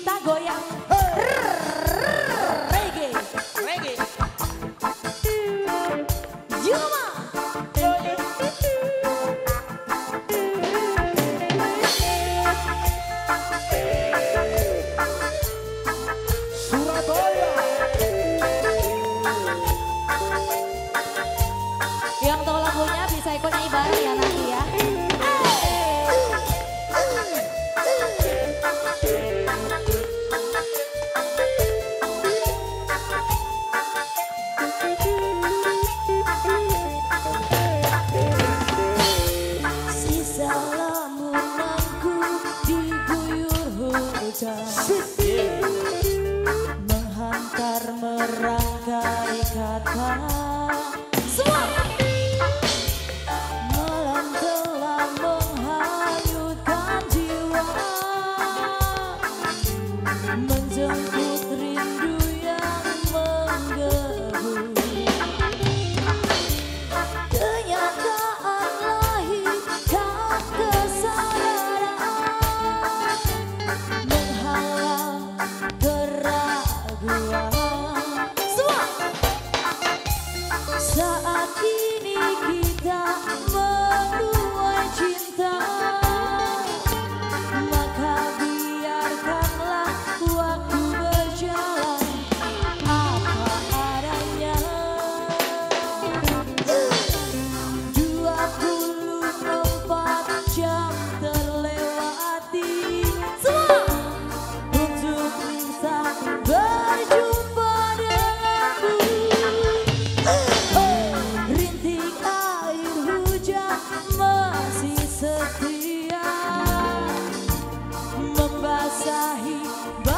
kita goyang. Surabaya. Yang tahu lagunya bisa ikut nyanyi bareng ya nanti ya. 把她 Asha he